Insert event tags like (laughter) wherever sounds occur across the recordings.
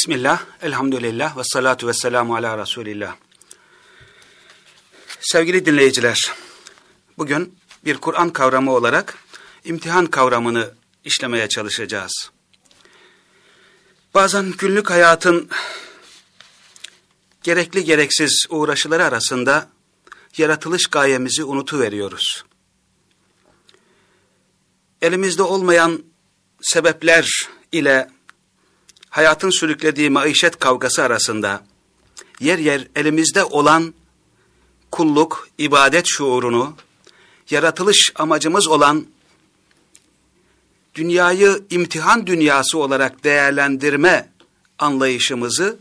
Bismillah, elhamdülillah ve salatu ve selamu ala Resulillah. Sevgili dinleyiciler, bugün bir Kur'an kavramı olarak imtihan kavramını işlemeye çalışacağız. Bazen günlük hayatın gerekli gereksiz uğraşıları arasında yaratılış gayemizi unutuveriyoruz. Elimizde olmayan sebepler ile hayatın sürüklediği maişet kavgası arasında yer yer elimizde olan kulluk, ibadet şuurunu, yaratılış amacımız olan dünyayı imtihan dünyası olarak değerlendirme anlayışımızı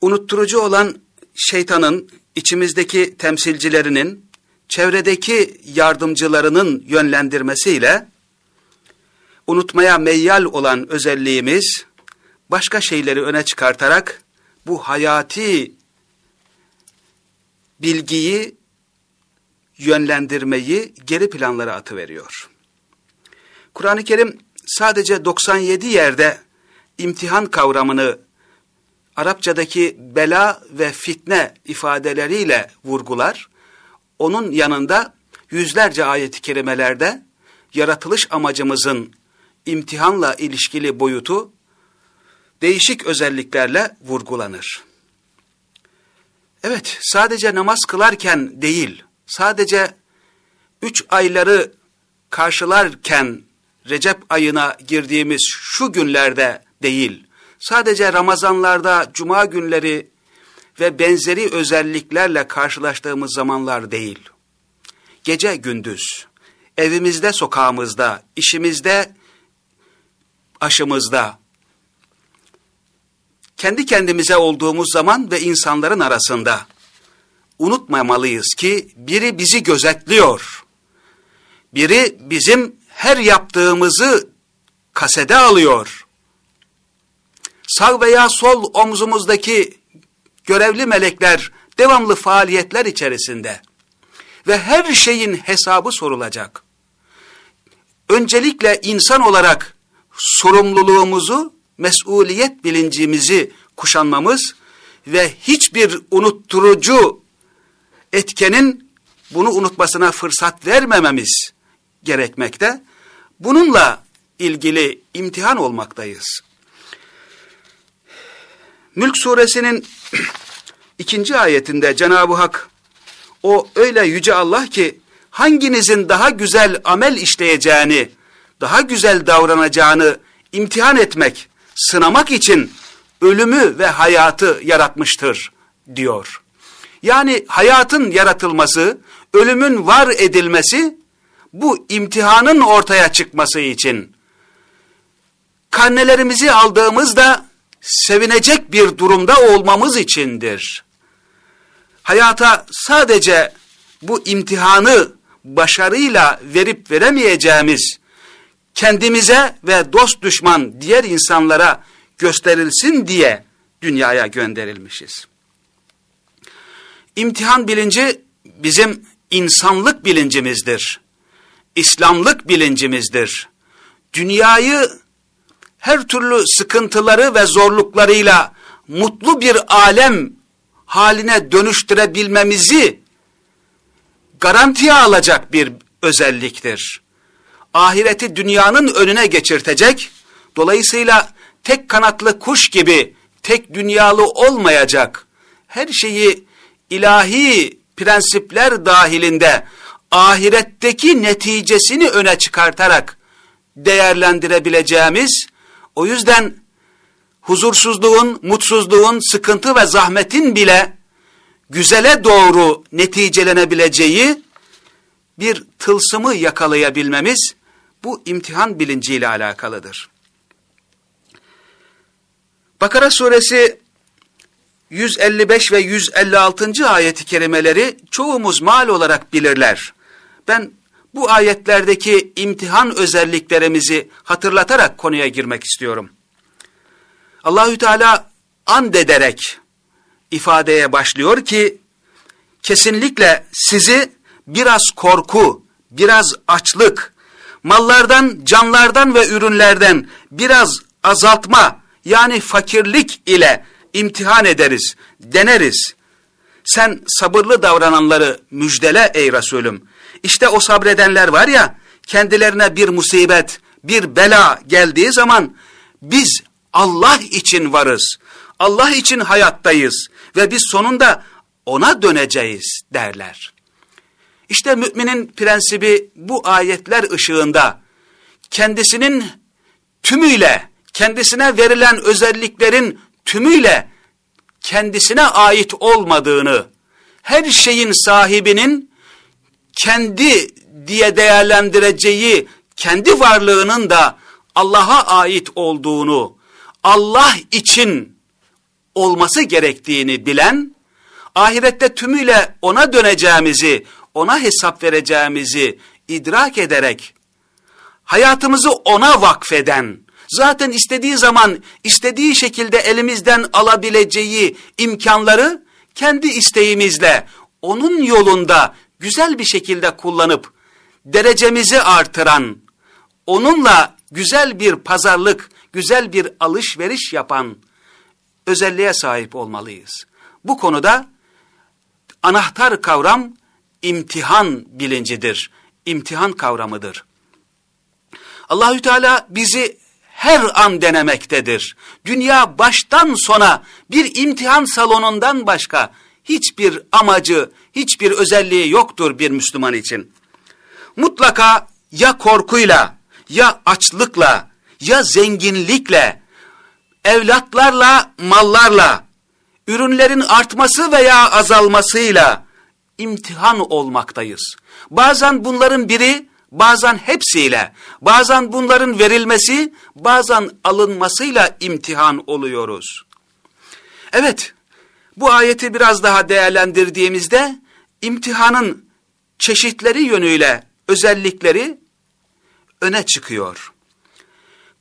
unutturucu olan şeytanın içimizdeki temsilcilerinin çevredeki yardımcılarının yönlendirmesiyle unutmaya meyyal olan özelliğimiz başka şeyleri öne çıkartarak bu hayati bilgiyi yönlendirmeyi geri planlara atıveriyor. Kur'an-ı Kerim sadece 97 yerde imtihan kavramını Arapçadaki bela ve fitne ifadeleriyle vurgular. Onun yanında yüzlerce ayet-i kerimelerde yaratılış amacımızın imtihanla ilişkili boyutu değişik özelliklerle vurgulanır. Evet, sadece namaz kılarken değil, sadece üç ayları karşılarken Recep ayına girdiğimiz şu günlerde değil, sadece Ramazanlarda, Cuma günleri ve benzeri özelliklerle karşılaştığımız zamanlar değil. Gece gündüz, evimizde, sokağımızda, işimizde, aşımızda, kendi kendimize olduğumuz zaman ve insanların arasında unutmamalıyız ki biri bizi gözetliyor. Biri bizim her yaptığımızı kasede alıyor. Sağ veya sol omzumuzdaki görevli melekler devamlı faaliyetler içerisinde ve her şeyin hesabı sorulacak. Öncelikle insan olarak sorumluluğumuzu, mesuliyet bilincimizi kuşanmamız ve hiçbir unutturucu etkenin bunu unutmasına fırsat vermememiz gerekmekte. Bununla ilgili imtihan olmaktayız. Mülk suresinin (clears throat) ikinci ayetinde Cenab-ı Hak o öyle yüce Allah ki hanginizin daha güzel amel işleyeceğini, daha güzel davranacağını imtihan etmek, sınamak için ölümü ve hayatı yaratmıştır diyor. Yani hayatın yaratılması, ölümün var edilmesi bu imtihanın ortaya çıkması için karnelerimizi aldığımızda sevinecek bir durumda olmamız içindir. Hayata sadece bu imtihanı başarıyla verip veremeyeceğimiz kendimize ve dost düşman diğer insanlara gösterilsin diye dünyaya gönderilmişiz. İmtihan bilinci bizim insanlık bilincimizdir. İslamlık bilincimizdir. Dünyayı her türlü sıkıntıları ve zorluklarıyla mutlu bir alem haline dönüştürebilmemizi garantiye alacak bir özelliktir. Ahireti dünyanın önüne geçirtecek, dolayısıyla tek kanatlı kuş gibi tek dünyalı olmayacak, her şeyi ilahi prensipler dahilinde ahiretteki neticesini öne çıkartarak değerlendirebileceğimiz, o yüzden huzursuzluğun, mutsuzluğun, sıkıntı ve zahmetin bile güzele doğru neticelenebileceği bir tılsımı yakalayabilmemiz bu imtihan bilinciyle alakalıdır. Bakara suresi 155 ve 156. ayeti kerimeleri çoğumuz mal olarak bilirler. Ben bu ayetlerdeki imtihan özelliklerimizi hatırlatarak konuya girmek istiyorum. Allahü Teala and ederek ifadeye başlıyor ki kesinlikle sizi biraz korku, biraz açlık, mallardan, canlardan ve ürünlerden biraz azaltma yani fakirlik ile imtihan ederiz, deneriz. Sen sabırlı davrananları müjdele ey Resulüm. İşte o sabredenler var ya, kendilerine bir musibet, bir bela geldiği zaman biz Allah için varız. Allah için hayattayız ve biz sonunda ona döneceğiz derler. İşte müminin prensibi bu ayetler ışığında kendisinin tümüyle, kendisine verilen özelliklerin tümüyle kendisine ait olmadığını, her şeyin sahibinin kendi diye değerlendireceği kendi varlığının da Allah'a ait olduğunu, Allah için olması gerektiğini bilen, ahirette tümüyle ona döneceğimizi, ona hesap vereceğimizi idrak ederek, hayatımızı ona vakfeden, zaten istediği zaman, istediği şekilde elimizden alabileceği imkanları, kendi isteğimizle, onun yolunda güzel bir şekilde kullanıp, derecemizi artıran, onunla güzel bir pazarlık, güzel bir alışveriş yapan özelliğe sahip olmalıyız. Bu konuda anahtar kavram imtihan bilincidir. İmtihan kavramıdır. Allahü Teala bizi her an denemektedir. Dünya baştan sona bir imtihan salonundan başka hiçbir amacı, hiçbir özelliği yoktur bir Müslüman için. Mutlaka ya korkuyla, ya açlıkla, ya zenginlikle, evlatlarla, mallarla, ürünlerin artması veya azalmasıyla imtihan olmaktayız. Bazen bunların biri, bazen hepsiyle, bazen bunların verilmesi, bazen alınmasıyla imtihan oluyoruz. Evet, bu ayeti biraz daha değerlendirdiğimizde imtihanın çeşitleri yönüyle özellikleri öne çıkıyor.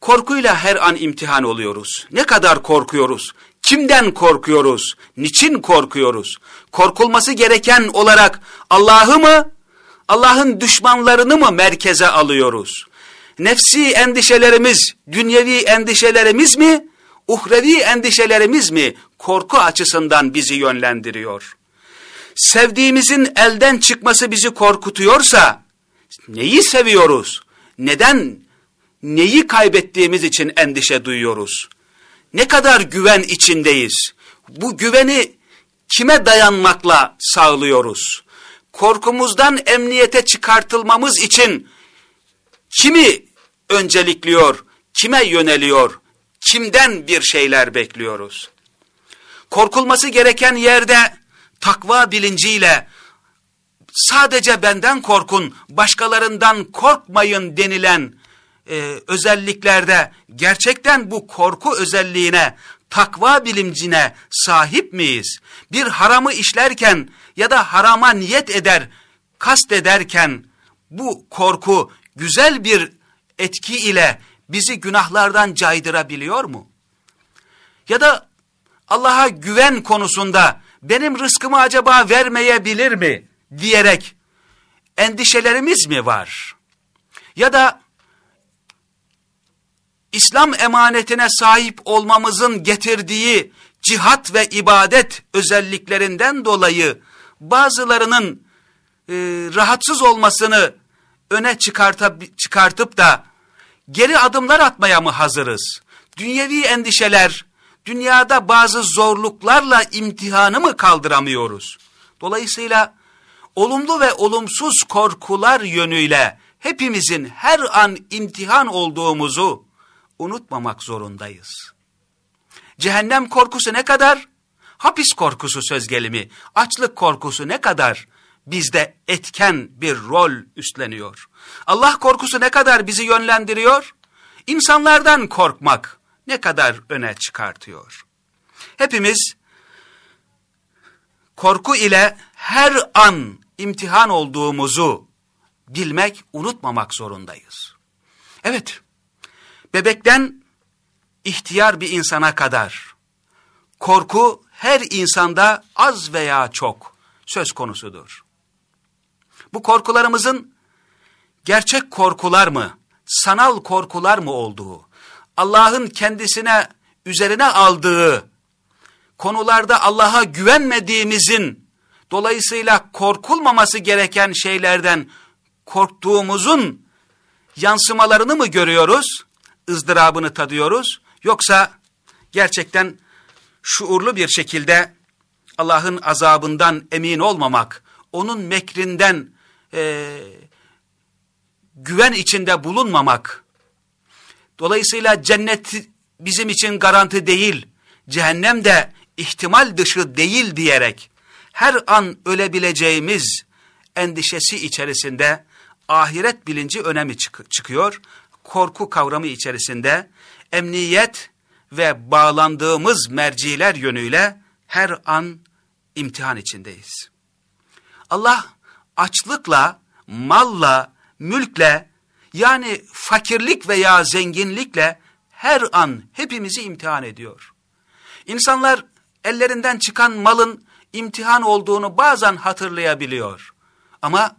Korkuyla her an imtihan oluyoruz. Ne kadar korkuyoruz? Kimden korkuyoruz? Niçin korkuyoruz? Korkulması gereken olarak Allah'ı mı, Allah'ın düşmanlarını mı merkeze alıyoruz? Nefsi endişelerimiz, dünyevi endişelerimiz mi, uhrevi endişelerimiz mi korku açısından bizi yönlendiriyor? Sevdiğimizin elden çıkması bizi korkutuyorsa, neyi seviyoruz? Neden, neyi kaybettiğimiz için endişe duyuyoruz? Ne kadar güven içindeyiz? Bu güveni kime dayanmakla sağlıyoruz? Korkumuzdan emniyete çıkartılmamız için kimi öncelikliyor, kime yöneliyor, kimden bir şeyler bekliyoruz? Korkulması gereken yerde takva bilinciyle sadece benden korkun, başkalarından korkmayın denilen e, özelliklerde gerçekten bu korku özelliğine, takva bilimcine sahip miyiz? Bir haramı işlerken ya da harama niyet eder, kast ederken bu korku güzel bir etki ile bizi günahlardan caydırabiliyor mu? Ya da Allah'a güven konusunda benim rızkımı acaba vermeyebilir mi diyerek endişelerimiz mi var? Ya da İslam emanetine sahip olmamızın getirdiği cihat ve ibadet özelliklerinden dolayı bazılarının e, rahatsız olmasını öne çıkartıp, çıkartıp da geri adımlar atmaya mı hazırız? Dünyevi endişeler, dünyada bazı zorluklarla imtihanı mı kaldıramıyoruz? Dolayısıyla olumlu ve olumsuz korkular yönüyle hepimizin her an imtihan olduğumuzu unutmamak zorundayız. Cehennem korkusu ne kadar? Hapis korkusu söz gelimi, açlık korkusu ne kadar bizde etken bir rol üstleniyor? Allah korkusu ne kadar bizi yönlendiriyor? İnsanlardan korkmak ne kadar öne çıkartıyor? Hepimiz korku ile her an imtihan olduğumuzu bilmek, unutmamak zorundayız. Evet, bebekten ihtiyar bir insana kadar korku her insanda az veya çok söz konusudur. Bu korkularımızın gerçek korkular mı, sanal korkular mı olduğu, Allah'ın kendisine üzerine aldığı konularda Allah'a güvenmediğimizin dolayısıyla korkulmaması gereken şeylerden korktuğumuzun yansımalarını mı görüyoruz? Izdırabını tadıyoruz. Yoksa gerçekten şuurlu bir şekilde Allah'ın azabından emin olmamak, onun mekrinden e, güven içinde bulunmamak, dolayısıyla cennet bizim için garanti değil, cehennem de ihtimal dışı değil diyerek, her an ölebileceğimiz endişesi içerisinde ahiret bilinci önemi çık çıkıyor. Korku kavramı içerisinde emniyet ve bağlandığımız merciler yönüyle her an imtihan içindeyiz. Allah açlıkla, malla, mülkle yani fakirlik veya zenginlikle her an hepimizi imtihan ediyor. İnsanlar ellerinden çıkan malın imtihan olduğunu bazen hatırlayabiliyor. Ama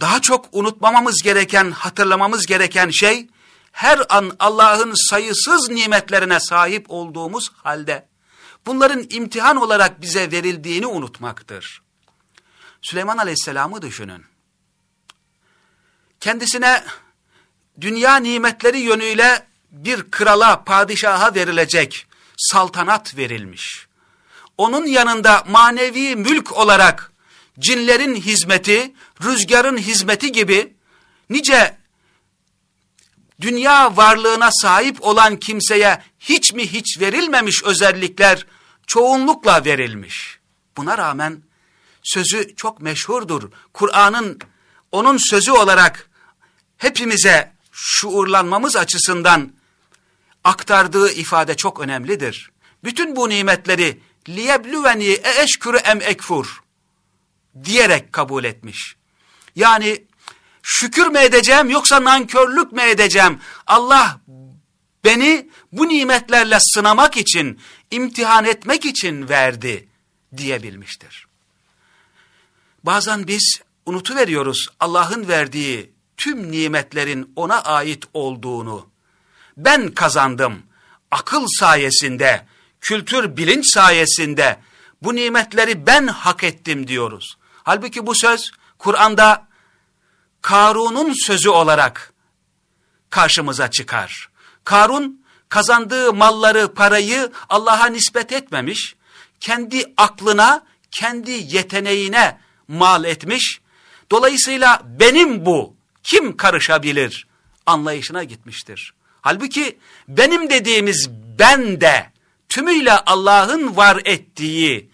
daha çok unutmamamız gereken, hatırlamamız gereken şey, her an Allah'ın sayısız nimetlerine sahip olduğumuz halde, bunların imtihan olarak bize verildiğini unutmaktır. Süleyman Aleyhisselam'ı düşünün. Kendisine dünya nimetleri yönüyle bir krala, padişaha verilecek saltanat verilmiş. Onun yanında manevi mülk olarak cinlerin hizmeti, rüzgarın hizmeti gibi nice dünya varlığına sahip olan kimseye hiç mi hiç verilmemiş özellikler çoğunlukla verilmiş. Buna rağmen sözü çok meşhurdur. Kur'an'ın onun sözü olarak hepimize şuurlanmamız açısından aktardığı ifade çok önemlidir. Bütün bu nimetleri liyeblüveni eşkürü em ekfur diyerek kabul etmiş. Yani şükür mü edeceğim yoksa nankörlük mü edeceğim? Allah beni bu nimetlerle sınamak için, imtihan etmek için verdi diyebilmiştir. Bazen biz unutuveriyoruz Allah'ın verdiği tüm nimetlerin ona ait olduğunu. Ben kazandım akıl sayesinde, kültür bilinç sayesinde bu nimetleri ben hak ettim diyoruz. Halbuki bu söz Kur'an'da Karun'un sözü olarak karşımıza çıkar. Karun kazandığı malları, parayı Allah'a nispet etmemiş, kendi aklına, kendi yeteneğine mal etmiş. Dolayısıyla benim bu, kim karışabilir anlayışına gitmiştir. Halbuki benim dediğimiz ben de tümüyle Allah'ın var ettiği,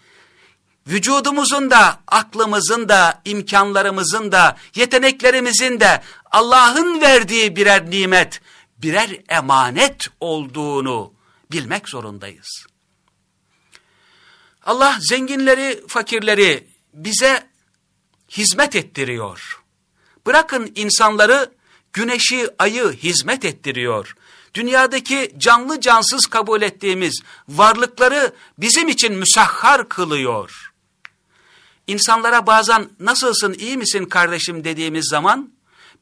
vücudumuzun da, aklımızın da, imkanlarımızın da, yeteneklerimizin de Allah'ın verdiği birer nimet, birer emanet olduğunu bilmek zorundayız. Allah zenginleri, fakirleri bize hizmet ettiriyor. Bırakın insanları güneşi, ayı hizmet ettiriyor. Dünyadaki canlı cansız kabul ettiğimiz varlıkları bizim için müsahhar kılıyor. İnsanlara bazen nasılsın iyi misin kardeşim dediğimiz zaman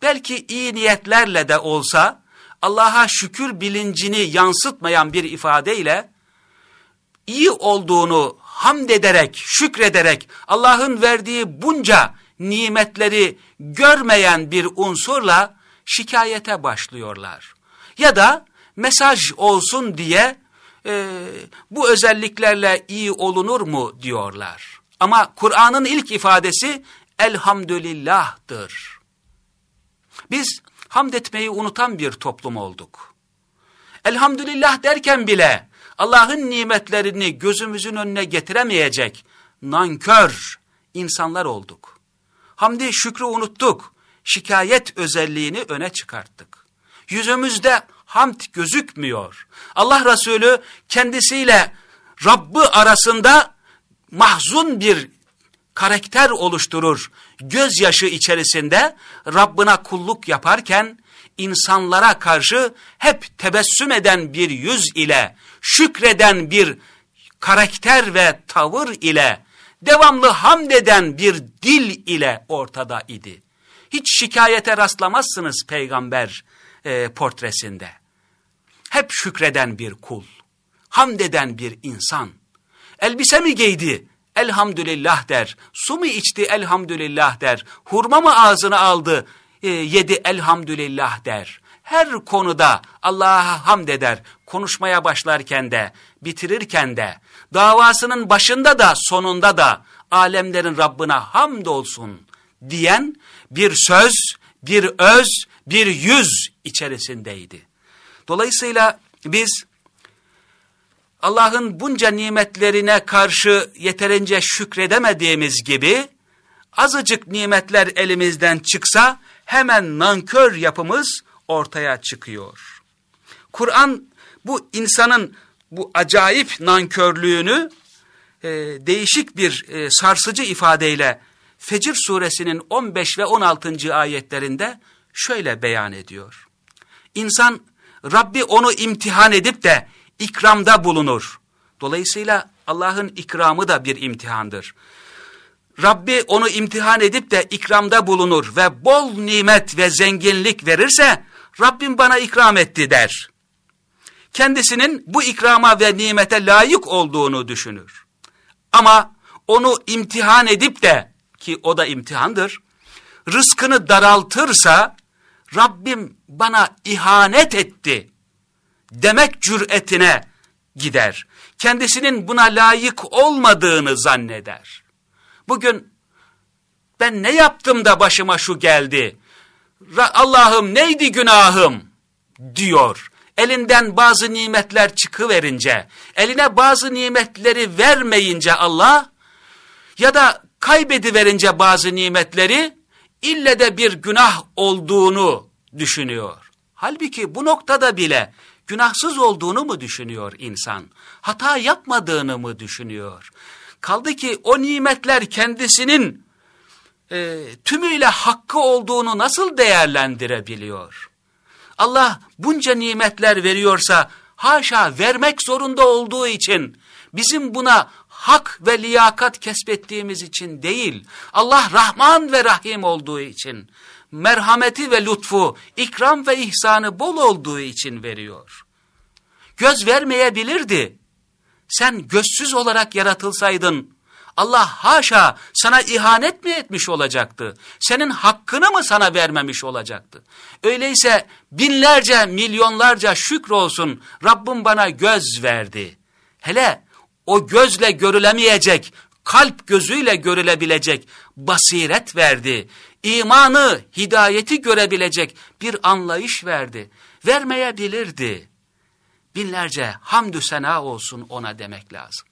belki iyi niyetlerle de olsa Allah'a şükür bilincini yansıtmayan bir ifadeyle iyi olduğunu hamd ederek, şükrederek Allah'ın verdiği bunca nimetleri görmeyen bir unsurla şikayete başlıyorlar. Ya da mesaj olsun diye e, bu özelliklerle iyi olunur mu diyorlar. Ama Kur'an'ın ilk ifadesi elhamdülillah'tır. Biz hamd etmeyi unutan bir toplum olduk. Elhamdülillah derken bile Allah'ın nimetlerini gözümüzün önüne getiremeyecek nankör insanlar olduk. Hamdi şükrü unuttuk. Şikayet özelliğini öne çıkarttık. Yüzümüzde hamd gözükmüyor. Allah Resulü kendisiyle Rabbı arasında mahzun bir karakter oluşturur. Gözyaşı içerisinde Rabbına kulluk yaparken insanlara karşı hep tebessüm eden bir yüz ile, şükreden bir karakter ve tavır ile, devamlı hamd eden bir dil ile ortada idi. Hiç şikayete rastlamazsınız peygamber e, portresinde. Hep şükreden bir kul. hamd eden bir insan. Elbise mi giydi? Elhamdülillah der. Su mu içti? Elhamdülillah der. Hurma mı ağzına aldı? E, yedi elhamdülillah der. Her konuda Allah'a hamd eder. Konuşmaya başlarken de, bitirirken de, davasının başında da sonunda da alemlerin Rabbine hamd olsun diyen bir söz, bir öz, bir yüz içerisindeydi. Dolayısıyla biz Allah'ın bunca nimetlerine karşı yeterince şükredemediğimiz gibi azıcık nimetler elimizden çıksa hemen nankör yapımız ortaya çıkıyor. Kur'an bu insanın bu acayip nankörlüğünü e, değişik bir e, sarsıcı ifadeyle Fecir suresinin 15 ve 16. ayetlerinde şöyle beyan ediyor. İnsan Rabbi onu imtihan edip de ikramda bulunur. Dolayısıyla Allah'ın ikramı da bir imtihandır. Rabbi onu imtihan edip de ikramda bulunur ve bol nimet ve zenginlik verirse Rabbim bana ikram etti der. Kendisinin bu ikrama ve nimete layık olduğunu düşünür. Ama onu imtihan edip de ki o da imtihandır, rızkını daraltırsa Rabbim bana ihanet etti demek cüretine gider. Kendisinin buna layık olmadığını zanneder. Bugün ben ne yaptım da başıma şu geldi? Allah'ım neydi günahım? diyor. Elinden bazı nimetler çıkıverince, eline bazı nimetleri vermeyince Allah, ya da kaybediverince bazı nimetleri, ille de bir günah olduğunu düşünüyor. Halbuki bu noktada bile günahsız olduğunu mu düşünüyor insan? Hata yapmadığını mı düşünüyor? Kaldı ki o nimetler kendisinin e, tümüyle hakkı olduğunu nasıl değerlendirebiliyor? Allah bunca nimetler veriyorsa haşa vermek zorunda olduğu için bizim buna hak ve liyakat kesbettiğimiz için değil, Allah Rahman ve Rahim olduğu için, merhameti ve lütfu, ikram ve ihsanı bol olduğu için veriyor. Göz vermeyebilirdi. Sen gözsüz olarak yaratılsaydın, Allah haşa sana ihanet mi etmiş olacaktı? Senin hakkını mı sana vermemiş olacaktı? Öyleyse binlerce, milyonlarca şükür olsun Rabbim bana göz verdi. Hele o gözle görülemeyecek, kalp gözüyle görülebilecek basiret verdi. İmanı, hidayeti görebilecek bir anlayış verdi. Vermeyebilirdi. Binlerce hamdü sena olsun ona demek lazım.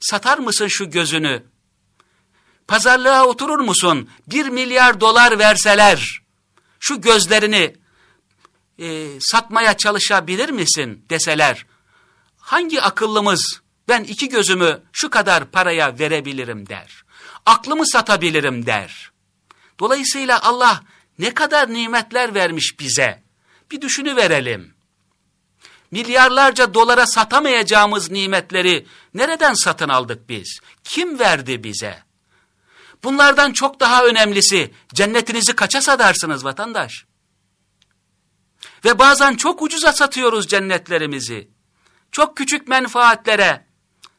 Satar mısın şu gözünü? Pazarlığa oturur musun? Bir milyar dolar verseler, şu gözlerini e, satmaya çalışabilir misin deseler, hangi akıllımız ben iki gözümü şu kadar paraya verebilirim der. Aklımı satabilirim der. Dolayısıyla Allah ne kadar nimetler vermiş bize. Bir düşünü verelim. Milyarlarca dolara satamayacağımız nimetleri nereden satın aldık biz? Kim verdi bize? Bunlardan çok daha önemlisi cennetinizi kaça satarsınız vatandaş? Ve bazen çok ucuza satıyoruz cennetlerimizi. Çok küçük menfaatlere,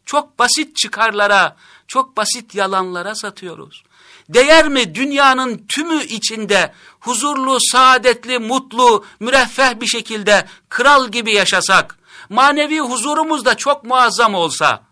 çok basit çıkarlara, çok basit yalanlara satıyoruz. Değer mi dünyanın tümü içinde huzurlu, saadetli, mutlu, müreffeh bir şekilde kral gibi yaşasak, manevi huzurumuz da çok muazzam olsa,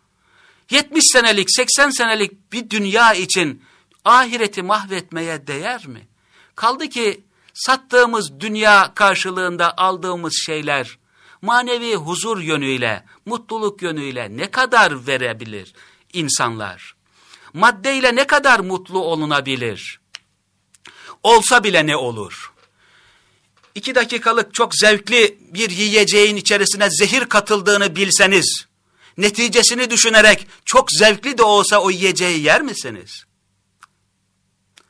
70 senelik, 80 senelik bir dünya için ahireti mahvetmeye değer mi? Kaldı ki sattığımız dünya karşılığında aldığımız şeyler, manevi huzur yönüyle, mutluluk yönüyle ne kadar verebilir insanlar? Maddeyle ne kadar mutlu olunabilir? Olsa bile ne olur? İki dakikalık çok zevkli bir yiyeceğin içerisine zehir katıldığını bilseniz, neticesini düşünerek çok zevkli de olsa o yiyeceği yer misiniz?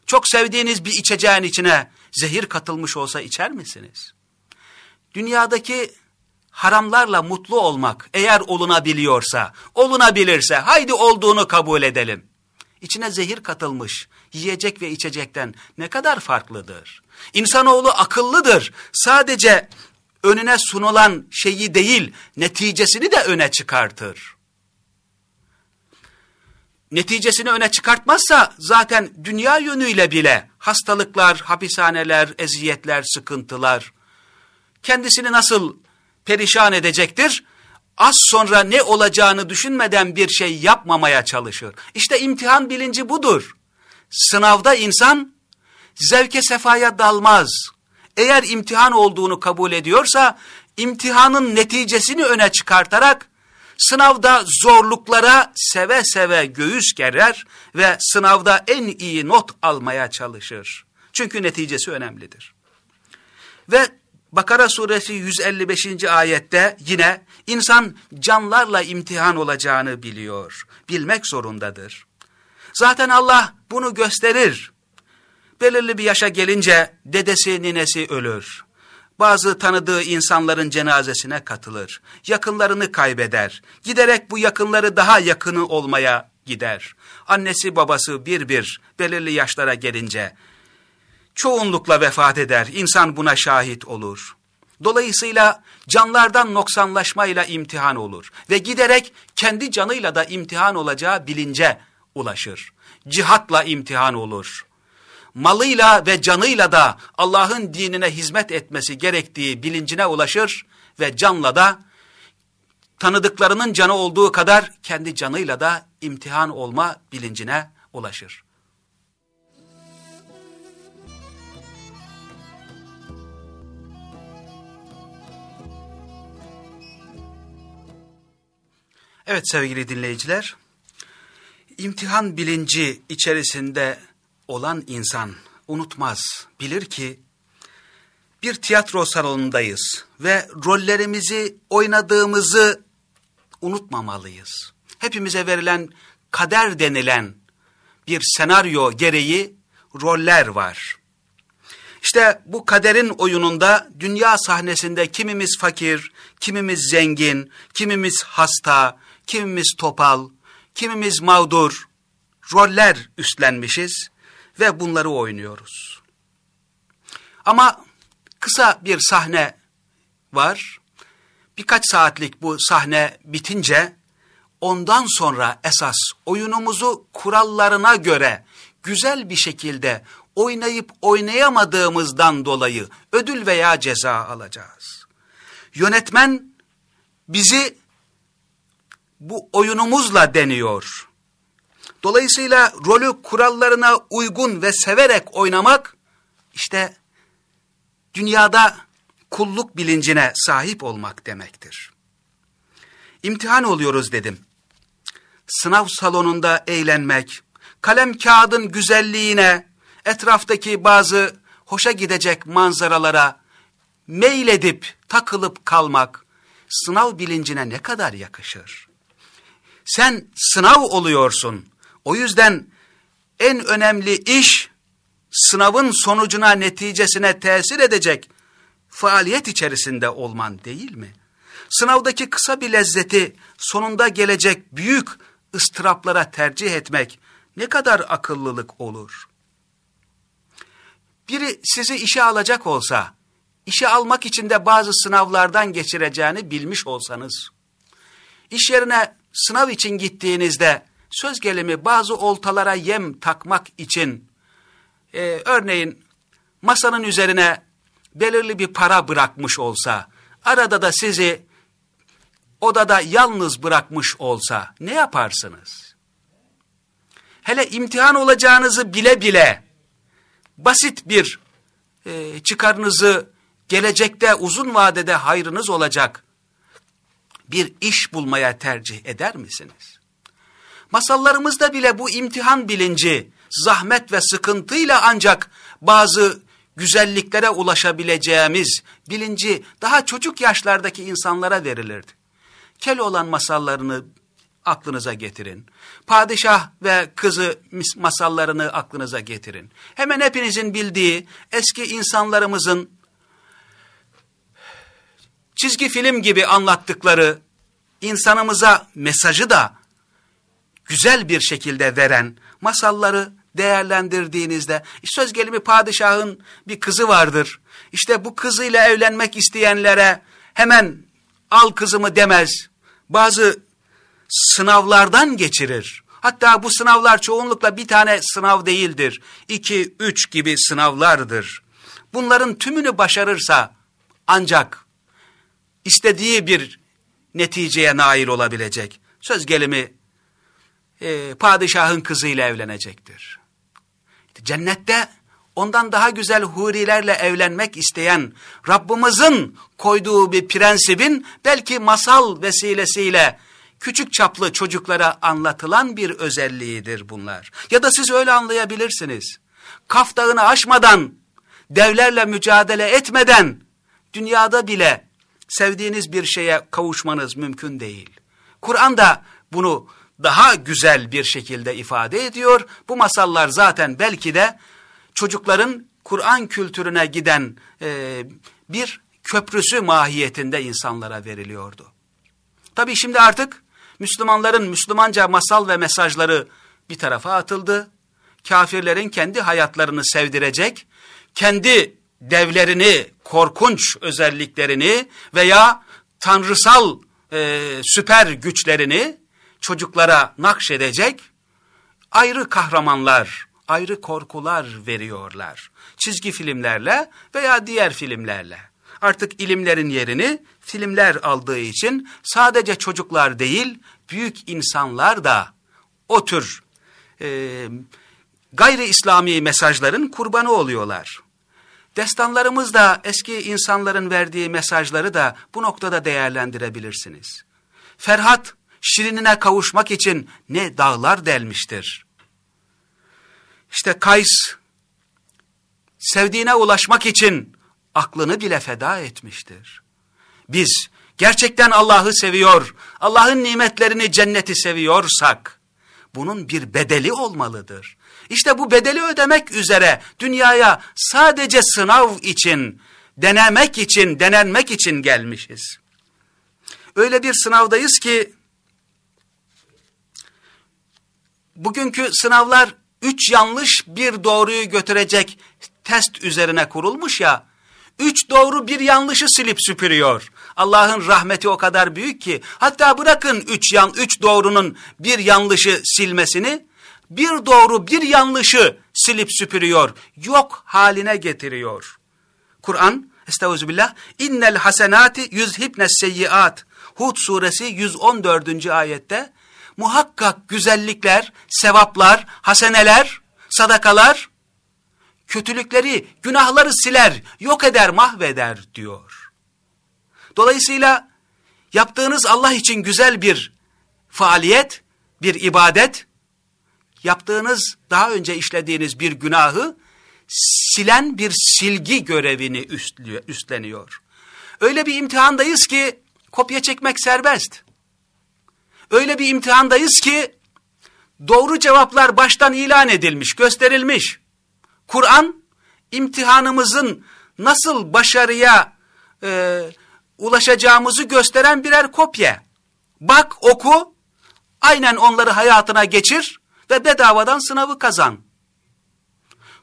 Çok sevdiğiniz bir içeceğin içine zehir katılmış olsa içer misiniz? Dünyadaki haramlarla mutlu olmak eğer olunabiliyorsa, olunabilirse haydi olduğunu kabul edelim. İçine zehir katılmış yiyecek ve içecekten ne kadar farklıdır. İnsanoğlu akıllıdır. Sadece önüne sunulan şeyi değil, neticesini de öne çıkartır. Neticesini öne çıkartmazsa zaten dünya yönüyle bile hastalıklar, hapishaneler, eziyetler, sıkıntılar kendisini nasıl perişan edecektir? Az sonra ne olacağını düşünmeden bir şey yapmamaya çalışır. İşte imtihan bilinci budur. Sınavda insan zevke sefaya dalmaz. Eğer imtihan olduğunu kabul ediyorsa imtihanın neticesini öne çıkartarak sınavda zorluklara seve seve göğüs gerer ve sınavda en iyi not almaya çalışır. Çünkü neticesi önemlidir. Ve Bakara suresi 155. ayette yine insan canlarla imtihan olacağını biliyor, bilmek zorundadır. Zaten Allah bunu gösterir. Belirli bir yaşa gelince dedesi ninesi ölür. Bazı tanıdığı insanların cenazesine katılır. Yakınlarını kaybeder. Giderek bu yakınları daha yakını olmaya gider. Annesi babası bir bir belirli yaşlara gelince çoğunlukla vefat eder. İnsan buna şahit olur. Dolayısıyla canlardan noksanlaşmayla imtihan olur ve giderek kendi canıyla da imtihan olacağı bilince ulaşır. Cihatla imtihan olur. Malıyla ve canıyla da Allah'ın dinine hizmet etmesi gerektiği bilincine ulaşır ve canla da tanıdıklarının canı olduğu kadar kendi canıyla da imtihan olma bilincine ulaşır. Evet sevgili dinleyiciler, imtihan bilinci içerisinde olan insan unutmaz, bilir ki bir tiyatro salonundayız ve rollerimizi oynadığımızı unutmamalıyız. Hepimize verilen kader denilen bir senaryo gereği roller var. İşte bu kaderin oyununda dünya sahnesinde kimimiz fakir, kimimiz zengin, kimimiz hasta, kimimiz topal, kimimiz mağdur roller üstlenmişiz ve bunları oynuyoruz. Ama kısa bir sahne var. Birkaç saatlik bu sahne bitince ondan sonra esas oyunumuzu kurallarına göre güzel bir şekilde oynayıp oynayamadığımızdan dolayı ödül veya ceza alacağız. Yönetmen bizi bu oyunumuzla deniyor. Dolayısıyla rolü kurallarına uygun ve severek oynamak işte dünyada kulluk bilincine sahip olmak demektir. İmtihan oluyoruz dedim. Sınav salonunda eğlenmek, kalem kağıdın güzelliğine, etraftaki bazı hoşa gidecek manzaralara meyledip takılıp kalmak sınav bilincine ne kadar yakışır? Sen sınav oluyorsun. O yüzden en önemli iş sınavın sonucuna, neticesine tesir edecek faaliyet içerisinde olman değil mi? Sınavdaki kısa bir lezzeti sonunda gelecek büyük ıstıraplara tercih etmek ne kadar akıllılık olur? Biri sizi işe alacak olsa, işe almak için de bazı sınavlardan geçireceğini bilmiş olsanız, iş yerine sınav için gittiğinizde söz gelimi bazı oltalara yem takmak için e, örneğin masanın üzerine belirli bir para bırakmış olsa, arada da sizi odada yalnız bırakmış olsa ne yaparsınız? Hele imtihan olacağınızı bile bile basit bir e, çıkarınızı gelecekte uzun vadede hayrınız olacak bir iş bulmaya tercih eder misiniz? Masallarımızda bile bu imtihan bilinci, zahmet ve sıkıntıyla ancak bazı güzelliklere ulaşabileceğimiz bilinci daha çocuk yaşlardaki insanlara verilirdi. olan masallarını aklınıza getirin. Padişah ve kızı masallarını aklınıza getirin. Hemen hepinizin bildiği eski insanlarımızın çizgi film gibi anlattıkları insanımıza mesajı da güzel bir şekilde veren masalları değerlendirdiğinizde söz gelimi padişahın bir kızı vardır. İşte bu kızıyla evlenmek isteyenlere hemen al kızımı demez. Bazı sınavlardan geçirir. Hatta bu sınavlar çoğunlukla bir tane sınav değildir. İki, üç gibi sınavlardır. Bunların tümünü başarırsa ancak istediği bir neticeye nail olabilecek. Söz gelimi e, padişahın kızıyla evlenecektir. Cennette ondan daha güzel hurilerle evlenmek isteyen Rabbimizin koyduğu bir prensibin belki masal vesilesiyle küçük çaplı çocuklara anlatılan bir özelliğidir bunlar. Ya da siz öyle anlayabilirsiniz. Kaf dağını aşmadan, devlerle mücadele etmeden dünyada bile sevdiğiniz bir şeye kavuşmanız mümkün değil. Kur'an da bunu daha güzel bir şekilde ifade ediyor. Bu masallar zaten belki de çocukların Kur'an kültürüne giden e, bir köprüsü mahiyetinde insanlara veriliyordu. Tabii şimdi artık Müslümanların Müslümanca masal ve mesajları bir tarafa atıldı. Kafirlerin kendi hayatlarını sevdirecek, kendi devlerini, korkunç özelliklerini veya tanrısal e, süper güçlerini çocuklara nakşedecek ayrı kahramanlar, ayrı korkular veriyorlar. Çizgi filmlerle veya diğer filmlerle. Artık ilimlerin yerini filmler aldığı için sadece çocuklar değil, büyük insanlar da o tür e, gayri İslami mesajların kurbanı oluyorlar. Destanlarımız da eski insanların verdiği mesajları da bu noktada değerlendirebilirsiniz. Ferhat şirinine kavuşmak için ne dağlar delmiştir. İşte Kays sevdiğine ulaşmak için aklını bile feda etmiştir. Biz gerçekten Allah'ı seviyor, Allah'ın nimetlerini, cenneti seviyorsak, bunun bir bedeli olmalıdır. İşte bu bedeli ödemek üzere dünyaya sadece sınav için, denemek için, denenmek için gelmişiz. Öyle bir sınavdayız ki, bugünkü sınavlar üç yanlış bir doğruyu götürecek test üzerine kurulmuş ya, üç doğru bir yanlışı silip süpürüyor. Allah'ın rahmeti o kadar büyük ki, hatta bırakın üç, yan, üç doğrunun bir yanlışı silmesini, bir doğru bir yanlışı silip süpürüyor, yok haline getiriyor. Kur'an, estağfirullah, innel hasenati yüzhibne seyyiat, Hud suresi 114. ayette, muhakkak güzellikler, sevaplar, haseneler, sadakalar, kötülükleri, günahları siler, yok eder, mahveder diyor. Dolayısıyla yaptığınız Allah için güzel bir faaliyet, bir ibadet, yaptığınız daha önce işlediğiniz bir günahı silen bir silgi görevini üstleniyor. Öyle bir imtihandayız ki kopya çekmek serbest. Öyle bir imtihandayız ki doğru cevaplar baştan ilan edilmiş, gösterilmiş. Kur'an imtihanımızın nasıl başarıya e, ulaşacağımızı gösteren birer kopya. Bak oku, aynen onları hayatına geçir ve bedavadan sınavı kazan.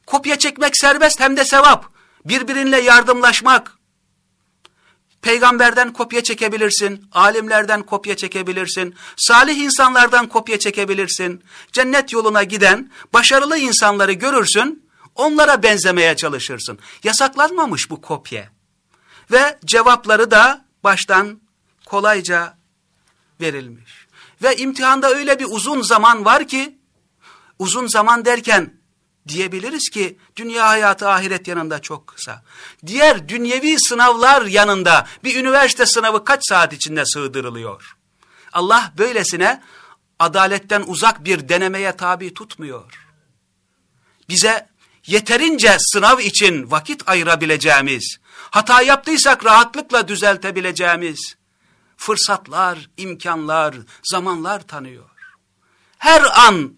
Kopya çekmek serbest hem de sevap. Birbirinle yardımlaşmak, Peygamberden kopya çekebilirsin, alimlerden kopya çekebilirsin, salih insanlardan kopya çekebilirsin. Cennet yoluna giden başarılı insanları görürsün, onlara benzemeye çalışırsın. Yasaklanmamış bu kopya. Ve cevapları da baştan kolayca verilmiş. Ve imtihanda öyle bir uzun zaman var ki, uzun zaman derken diyebiliriz ki dünya hayatı ahiret yanında çok kısa. Diğer dünyevi sınavlar yanında bir üniversite sınavı kaç saat içinde sığdırılıyor? Allah böylesine adaletten uzak bir denemeye tabi tutmuyor. Bize yeterince sınav için vakit ayırabileceğimiz, hata yaptıysak rahatlıkla düzeltebileceğimiz fırsatlar, imkanlar, zamanlar tanıyor. Her an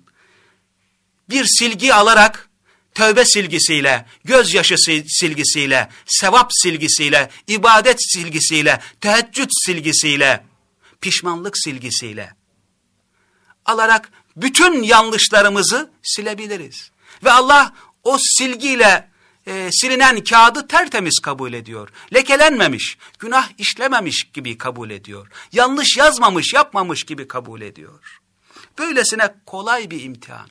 bir silgi alarak tövbe silgisiyle, gözyaşı silgisiyle, sevap silgisiyle, ibadet silgisiyle, teheccüd silgisiyle, pişmanlık silgisiyle alarak bütün yanlışlarımızı silebiliriz. Ve Allah o silgiyle e, silinen kağıdı tertemiz kabul ediyor. Lekelenmemiş, günah işlememiş gibi kabul ediyor. Yanlış yazmamış, yapmamış gibi kabul ediyor. Böylesine kolay bir imtihan.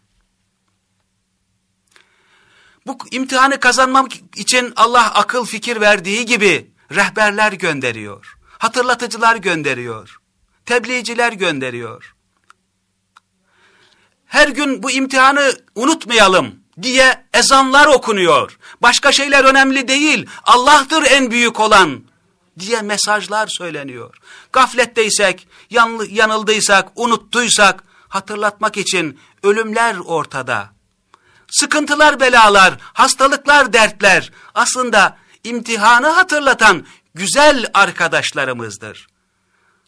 Bu imtihanı kazanmak için Allah akıl fikir verdiği gibi rehberler gönderiyor. Hatırlatıcılar gönderiyor. Tebliğciler gönderiyor. Her gün bu imtihanı unutmayalım diye ezanlar okunuyor. Başka şeyler önemli değil. Allah'tır en büyük olan diye mesajlar söyleniyor. Gafletteysek, yanıldıysak, unuttuysak hatırlatmak için ölümler ortada. Sıkıntılar, belalar, hastalıklar, dertler aslında imtihanı hatırlatan güzel arkadaşlarımızdır.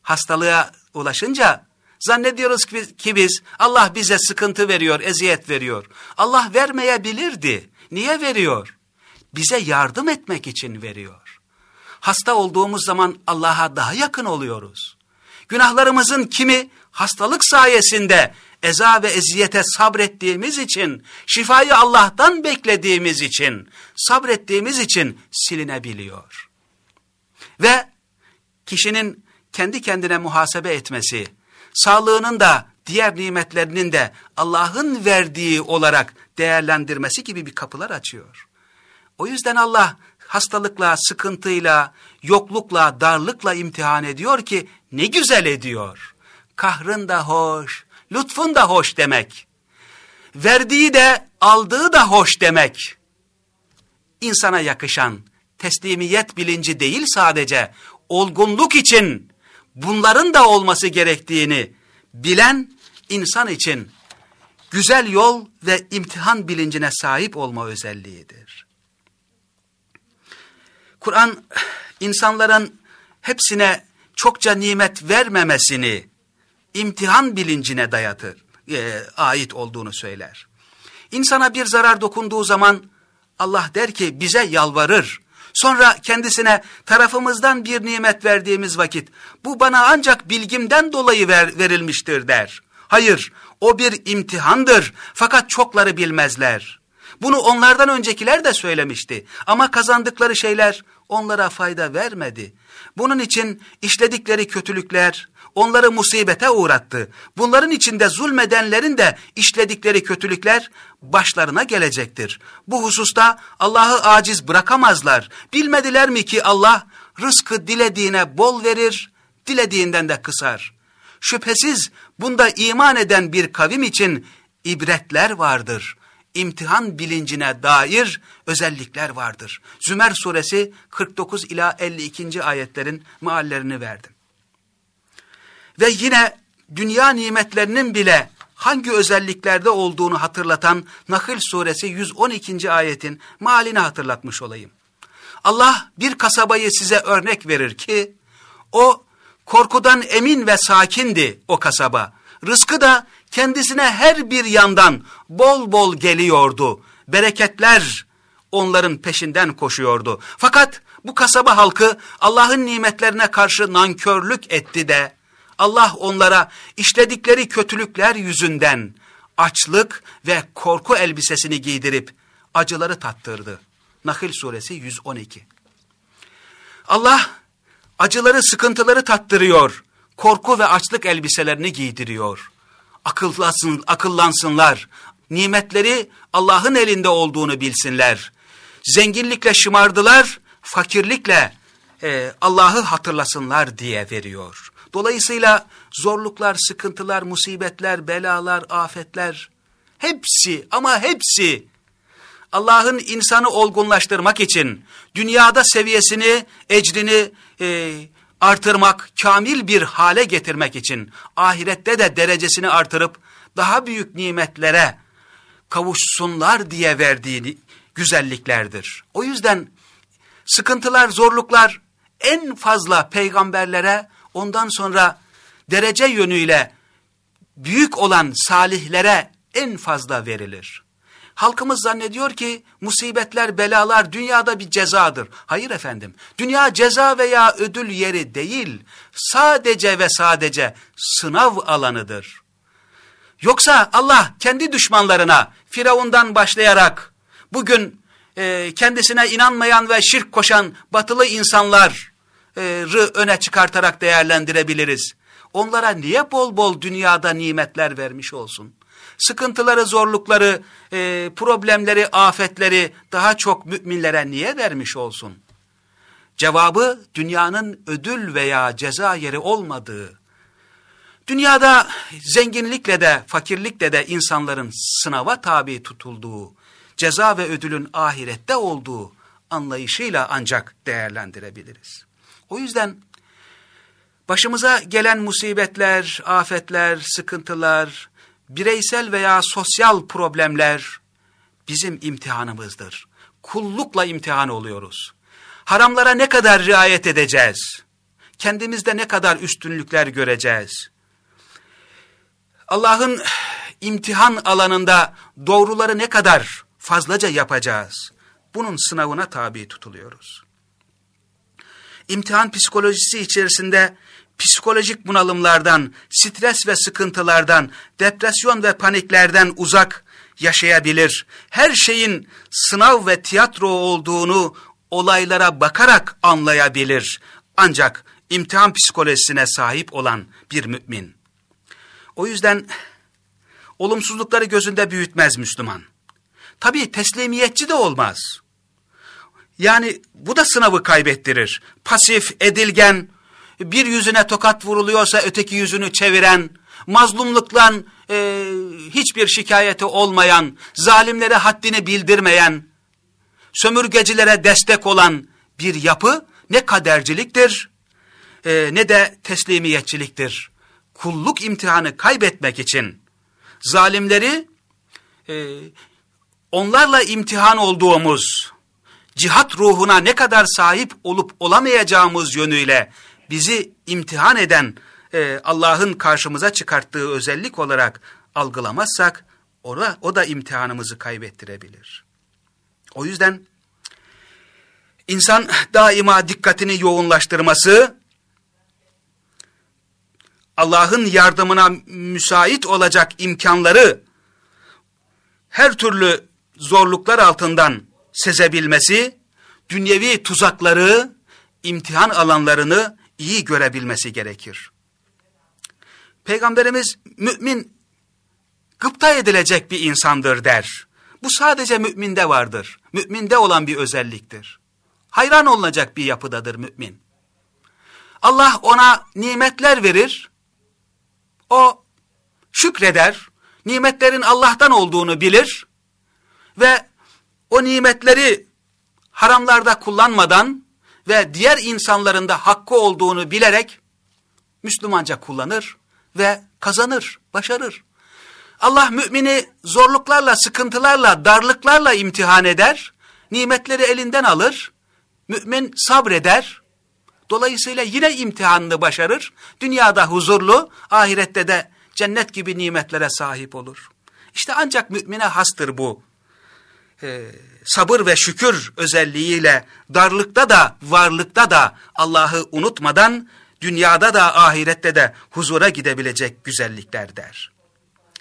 Hastalığa ulaşınca zannediyoruz ki biz Allah bize sıkıntı veriyor, eziyet veriyor. Allah vermeyebilirdi. Niye veriyor? Bize yardım etmek için veriyor. Hasta olduğumuz zaman Allah'a daha yakın oluyoruz. Günahlarımızın kimi hastalık sayesinde eza ve eziyete sabrettiğimiz için, şifayı Allah'tan beklediğimiz için, sabrettiğimiz için silinebiliyor. Ve kişinin kendi kendine muhasebe etmesi, sağlığının da diğer nimetlerinin de Allah'ın verdiği olarak değerlendirmesi gibi bir kapılar açıyor. O yüzden Allah hastalıkla, sıkıntıyla, yoklukla, darlıkla imtihan ediyor ki ne güzel ediyor. Kahrın da hoş, lütfun da hoş demek. Verdiği de aldığı da hoş demek. İnsana yakışan teslimiyet bilinci değil sadece, olgunluk için bunların da olması gerektiğini bilen insan için güzel yol ve imtihan bilincine sahip olma özelliğidir. Kur'an insanların hepsine çokça nimet vermemesini imtihan bilincine dayatır, e, ait olduğunu söyler. İnsana bir zarar dokunduğu zaman Allah der ki bize yalvarır. Sonra kendisine tarafımızdan bir nimet verdiğimiz vakit bu bana ancak bilgimden dolayı ver, verilmiştir der. Hayır o bir imtihandır fakat çokları bilmezler. Bunu onlardan öncekiler de söylemişti ama kazandıkları şeyler onlara fayda vermedi. Bunun için işledikleri kötülükler onları musibete uğrattı. Bunların içinde zulmedenlerin de işledikleri kötülükler başlarına gelecektir. Bu hususta Allah'ı aciz bırakamazlar. Bilmediler mi ki Allah rızkı dilediğine bol verir, dilediğinden de kısar. Şüphesiz bunda iman eden bir kavim için ibretler vardır. İmtihan bilincine dair özellikler vardır. Zümer suresi 49 ila 52. ayetlerin meallerini verdim. Ve yine dünya nimetlerinin bile hangi özelliklerde olduğunu hatırlatan Nahl suresi 112. ayetin malini hatırlatmış olayım. Allah bir kasabayı size örnek verir ki o korkudan emin ve sakindi o kasaba. Rızkı da kendisine her bir yandan bol bol geliyordu. Bereketler onların peşinden koşuyordu. Fakat bu kasaba halkı Allah'ın nimetlerine karşı nankörlük etti de Allah onlara işledikleri kötülükler yüzünden açlık ve korku elbisesini giydirip acıları tattırdı. Nahil suresi 112. Allah acıları sıkıntıları tattırıyor. Korku ve açlık elbiselerini giydiriyor. Akıllansın, akıllansınlar. Nimetleri Allah'ın elinde olduğunu bilsinler. Zenginlikle şımardılar, fakirlikle e, Allah'ı hatırlasınlar diye veriyor. Dolayısıyla zorluklar, sıkıntılar, musibetler, belalar, afetler hepsi ama hepsi Allah'ın insanı olgunlaştırmak için dünyada seviyesini, ecrini e, artırmak, kamil bir hale getirmek için ahirette de derecesini artırıp daha büyük nimetlere kavuşsunlar diye verdiği güzelliklerdir. O yüzden sıkıntılar, zorluklar en fazla peygamberlere ondan sonra derece yönüyle büyük olan salihlere en fazla verilir. Halkımız zannediyor ki musibetler, belalar dünyada bir cezadır. Hayır efendim, dünya ceza veya ödül yeri değil, sadece ve sadece sınav alanıdır. Yoksa Allah kendi düşmanlarına Firavundan başlayarak bugün e, kendisine inanmayan ve şirk koşan batılı insanları öne çıkartarak değerlendirebiliriz. Onlara niye bol bol dünyada nimetler vermiş olsun? Sıkıntıları, zorlukları, e, problemleri, afetleri daha çok müminlere niye vermiş olsun? Cevabı dünyanın ödül veya ceza yeri olmadığı, dünyada zenginlikle de fakirlikle de insanların sınava tabi tutulduğu, ceza ve ödülün ahirette olduğu anlayışıyla ancak değerlendirebiliriz. O yüzden başımıza gelen musibetler, afetler, sıkıntılar, bireysel veya sosyal problemler bizim imtihanımızdır. Kullukla imtihan oluyoruz. Haramlara ne kadar riayet edeceğiz? Kendimizde ne kadar üstünlükler göreceğiz? Allah'ın imtihan alanında doğruları ne kadar fazlaca yapacağız? Bunun sınavına tabi tutuluyoruz. İmtihan psikolojisi içerisinde psikolojik bunalımlardan, stres ve sıkıntılardan, depresyon ve paniklerden uzak yaşayabilir. Her şeyin sınav ve tiyatro olduğunu olaylara bakarak anlayabilir. Ancak imtihan psikolojisine sahip olan bir mümin. O yüzden olumsuzlukları gözünde büyütmez Müslüman. Tabii teslimiyetçi de olmaz. Yani bu da sınavı kaybettirir. Pasif, edilgen, bir yüzüne tokat vuruluyorsa öteki yüzünü çeviren, mazlumlukla e, hiçbir şikayeti olmayan, zalimlere haddini bildirmeyen, sömürgecilere destek olan bir yapı ne kaderciliktir e, ne de teslimiyetçiliktir. Kulluk imtihanı kaybetmek için zalimleri e, onlarla imtihan olduğumuz cihat ruhuna ne kadar sahip olup olamayacağımız yönüyle bizi imtihan eden e, Allah'ın karşımıza çıkarttığı özellik olarak algılamazsak o da, o da imtihanımızı kaybettirebilir. O yüzden insan daima dikkatini yoğunlaştırması, Allah'ın yardımına müsait olacak imkanları her türlü zorluklar altından sezebilmesi, dünyevi tuzakları, imtihan alanlarını iyi görebilmesi gerekir. Peygamberimiz mümin gıpta edilecek bir insandır der. Bu sadece müminde vardır. Müminde olan bir özelliktir. Hayran olunacak bir yapıdadır mümin. Allah ona nimetler verir. O şükreder. Nimetlerin Allah'tan olduğunu bilir. Ve o nimetleri haramlarda kullanmadan ve diğer insanların da hakkı olduğunu bilerek Müslümanca kullanır ve kazanır, başarır. Allah mümini zorluklarla, sıkıntılarla, darlıklarla imtihan eder, nimetleri elinden alır, mümin sabreder, dolayısıyla yine imtihanını başarır, dünyada huzurlu, ahirette de cennet gibi nimetlere sahip olur. İşte ancak mümine hastır bu e, sabır ve şükür özelliğiyle darlıkta da varlıkta da Allah'ı unutmadan dünyada da ahirette de huzura gidebilecek güzellikler der.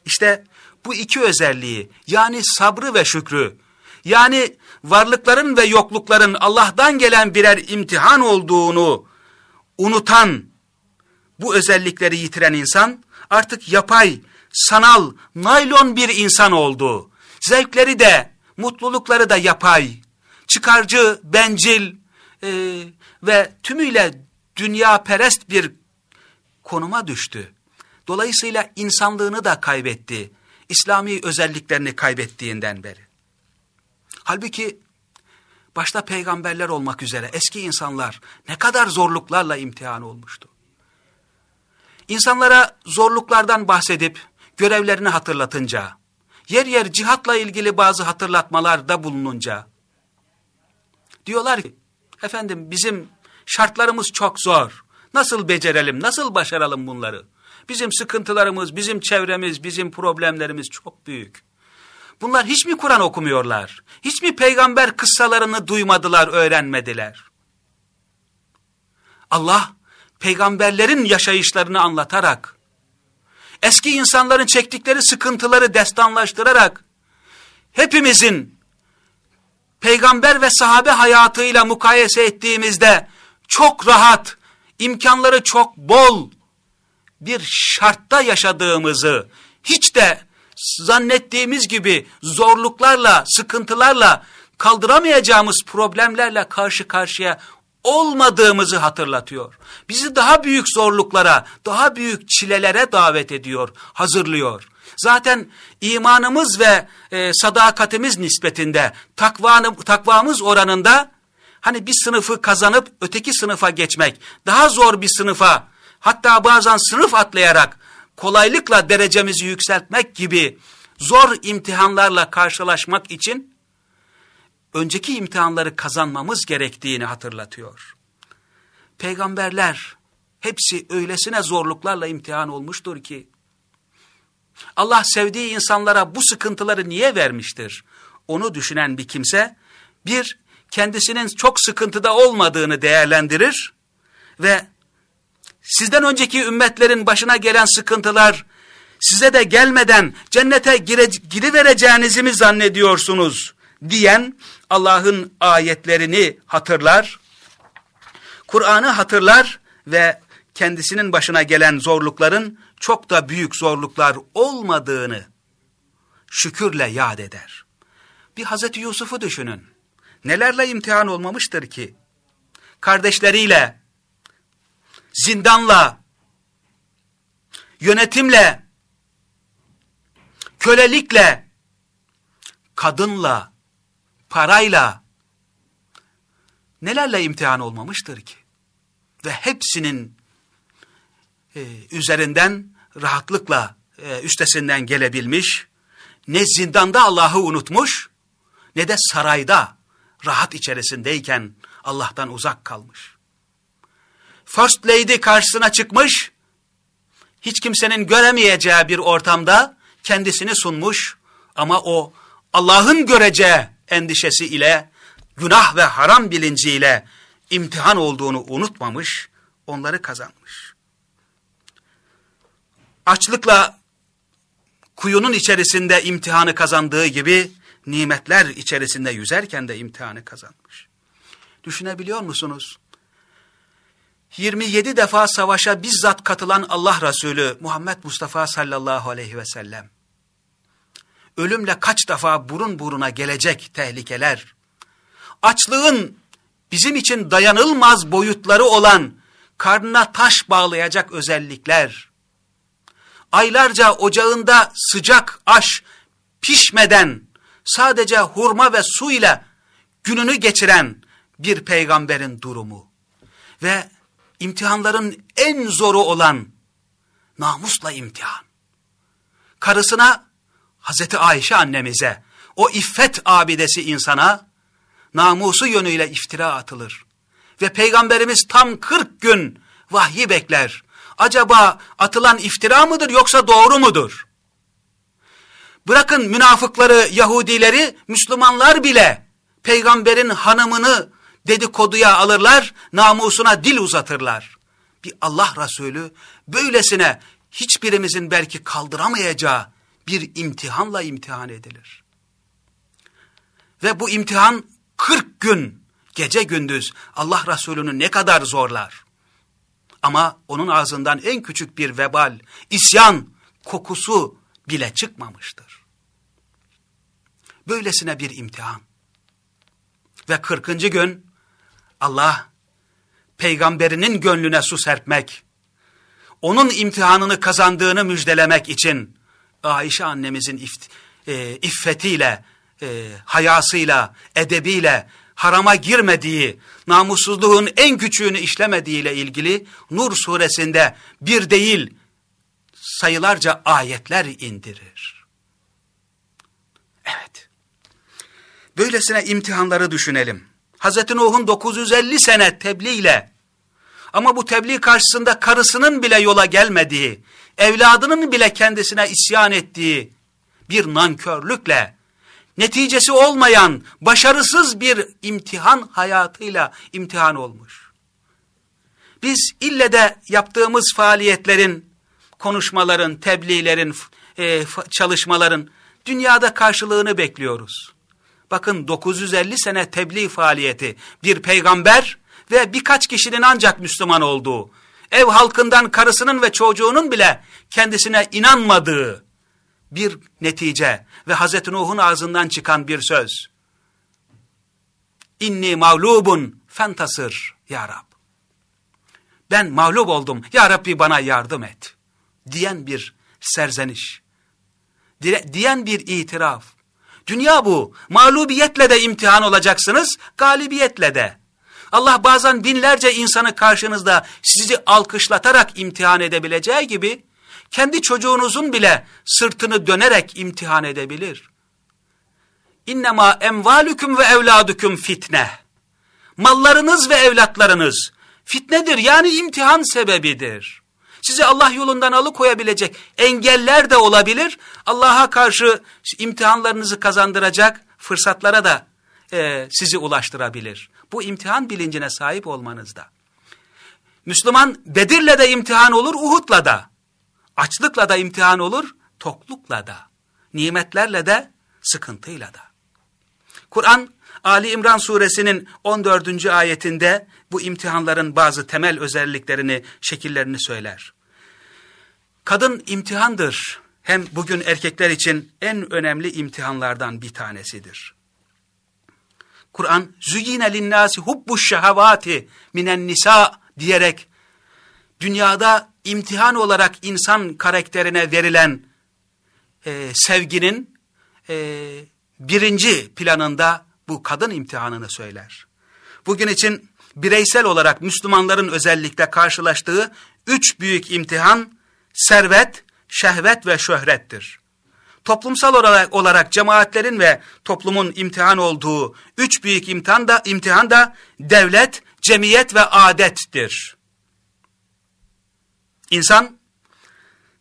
İşte bu iki özelliği yani sabrı ve şükrü yani varlıkların ve yoklukların Allah'tan gelen birer imtihan olduğunu unutan bu özellikleri yitiren insan artık yapay, sanal, naylon bir insan oldu. Zevkleri de, mutlulukları da yapay, çıkarcı, bencil e, ve tümüyle dünya perest bir konuma düştü. Dolayısıyla insanlığını da kaybetti. İslami özelliklerini kaybettiğinden beri. Halbuki başta peygamberler olmak üzere eski insanlar ne kadar zorluklarla imtihan olmuştu. İnsanlara zorluklardan bahsedip görevlerini hatırlatınca, yer yer cihatla ilgili bazı hatırlatmalarda bulununca, diyorlar ki, efendim bizim şartlarımız çok zor, nasıl becerelim, nasıl başaralım bunları? Bizim sıkıntılarımız, bizim çevremiz, bizim problemlerimiz çok büyük. Bunlar hiç mi Kur'an okumuyorlar? Hiç mi peygamber kıssalarını duymadılar, öğrenmediler? Allah peygamberlerin yaşayışlarını anlatarak eski insanların çektikleri sıkıntıları destanlaştırarak hepimizin peygamber ve sahabe hayatıyla mukayese ettiğimizde çok rahat, imkanları çok bol bir şartta yaşadığımızı, hiç de zannettiğimiz gibi zorluklarla, sıkıntılarla, kaldıramayacağımız problemlerle karşı karşıya olmadığımızı hatırlatıyor. Bizi daha büyük zorluklara, daha büyük çilelere davet ediyor, hazırlıyor. Zaten imanımız ve e, sadakatimiz nispetinde, takvanı, takvamız oranında hani bir sınıfı kazanıp öteki sınıfa geçmek, daha zor bir sınıfa, hatta bazen sınıf atlayarak kolaylıkla derecemizi yükseltmek gibi zor imtihanlarla karşılaşmak için önceki imtihanları kazanmamız gerektiğini hatırlatıyor. Peygamberler hepsi öylesine zorluklarla imtihan olmuştur ki Allah sevdiği insanlara bu sıkıntıları niye vermiştir? Onu düşünen bir kimse bir kendisinin çok sıkıntıda olmadığını değerlendirir ve sizden önceki ümmetlerin başına gelen sıkıntılar size de gelmeden cennete gire, girivereceğinizi mi zannediyorsunuz diyen Allah'ın ayetlerini hatırlar, Kur'an'ı hatırlar ve kendisinin başına gelen zorlukların çok da büyük zorluklar olmadığını şükürle yad eder. Bir Hazreti Yusuf'u düşünün. Nelerle imtihan olmamıştır ki? Kardeşleriyle, zindanla, yönetimle, kölelikle, kadınla, parayla nelerle imtihan olmamıştır ki? Ve hepsinin e, üzerinden rahatlıkla e, üstesinden gelebilmiş, ne zindanda Allah'ı unutmuş, ne de sarayda rahat içerisindeyken Allah'tan uzak kalmış. First Lady karşısına çıkmış, hiç kimsenin göremeyeceği bir ortamda kendisini sunmuş ama o Allah'ın göreceği endişesi ile, günah ve haram bilinciyle imtihan olduğunu unutmamış, onları kazanmış. Açlıkla kuyunun içerisinde imtihanı kazandığı gibi, nimetler içerisinde yüzerken de imtihanı kazanmış. Düşünebiliyor musunuz? 27 defa savaşa bizzat katılan Allah Resulü Muhammed Mustafa sallallahu aleyhi ve sellem. Ölümle kaç defa burun buruna gelecek tehlikeler. Açlığın bizim için dayanılmaz boyutları olan karnına taş bağlayacak özellikler. Aylarca ocağında sıcak aş pişmeden sadece hurma ve su ile gününü geçiren bir peygamberin durumu. Ve imtihanların en zoru olan namusla imtihan. Karısına Hazreti Ayşe annemize, o iffet abidesi insana namusu yönüyle iftira atılır. Ve Peygamberimiz tam 40 gün vahyi bekler. Acaba atılan iftira mıdır yoksa doğru mudur? Bırakın münafıkları, Yahudileri, Müslümanlar bile peygamberin hanımını dedikoduya alırlar, namusuna dil uzatırlar. Bir Allah Resulü böylesine hiçbirimizin belki kaldıramayacağı bir imtihanla imtihan edilir. Ve bu imtihan 40 gün gece gündüz Allah Resulü'nü ne kadar zorlar. Ama onun ağzından en küçük bir vebal, isyan kokusu bile çıkmamıştır. Böylesine bir imtihan. Ve 40. gün Allah peygamberinin gönlüne su serpmek, onun imtihanını kazandığını müjdelemek için Ayşe annemizin ift, e, iffetiyle, e, hayasıyla, edebiyle harama girmediği, namussuzluğun en küçüğünü işlemediğiyle ilgili Nur suresinde bir değil sayılarca ayetler indirir. Evet. Böylesine imtihanları düşünelim. Hazreti Nuh'un 950 sene tebliğle ama bu tebliğ karşısında karısının bile yola gelmediği, evladının bile kendisine isyan ettiği bir nankörlükle, neticesi olmayan, başarısız bir imtihan hayatıyla imtihan olmuş. Biz ille de yaptığımız faaliyetlerin konuşmaların, tebliğlerin, e, çalışmaların dünyada karşılığını bekliyoruz. Bakın 950 sene tebliğ faaliyeti, bir peygamber ve birkaç kişinin ancak Müslüman olduğu, ev halkından karısının ve çocuğunun bile kendisine inanmadığı bir netice ve Hazreti Nuh'un ağzından çıkan bir söz. İnni mağlubun fentasır ya Rab. Ben mağlup oldum ya Rabbi bana yardım et. Diyen bir serzeniş. Diyen bir itiraf. Dünya bu. Mağlubiyetle de imtihan olacaksınız, galibiyetle de. Allah bazen binlerce insanı karşınızda sizi alkışlatarak imtihan edebileceği gibi, kendi çocuğunuzun bile sırtını dönerek imtihan edebilir. İnnemâ emvalüküm ve evladüküm fitne. Mallarınız ve evlatlarınız fitnedir yani imtihan sebebidir. Sizi Allah yolundan alıkoyabilecek engeller de olabilir. Allah'a karşı imtihanlarınızı kazandıracak fırsatlara da e, sizi ulaştırabilir. Bu imtihan bilincine sahip olmanızda. Müslüman Bedir'le de imtihan olur, Uhud'la da. Açlıkla da imtihan olur, toklukla da. Nimetlerle de, sıkıntıyla da. Kur'an, Ali İmran suresinin 14. ayetinde bu imtihanların bazı temel özelliklerini, şekillerini söyler. Kadın imtihandır. Hem bugün erkekler için en önemli imtihanlardan bir tanesidir. Kur'an züyine linnâsi hubbuş şehavati minen nisa diyerek dünyada imtihan olarak insan karakterine verilen e, sevginin e, birinci planında bu kadın imtihanını söyler. Bugün için bireysel olarak Müslümanların özellikle karşılaştığı üç büyük imtihan servet, şehvet ve şöhrettir. Toplumsal olarak, olarak cemaatlerin ve toplumun imtihan olduğu üç büyük imtihan da, imtihan da devlet, cemiyet ve adettir. İnsan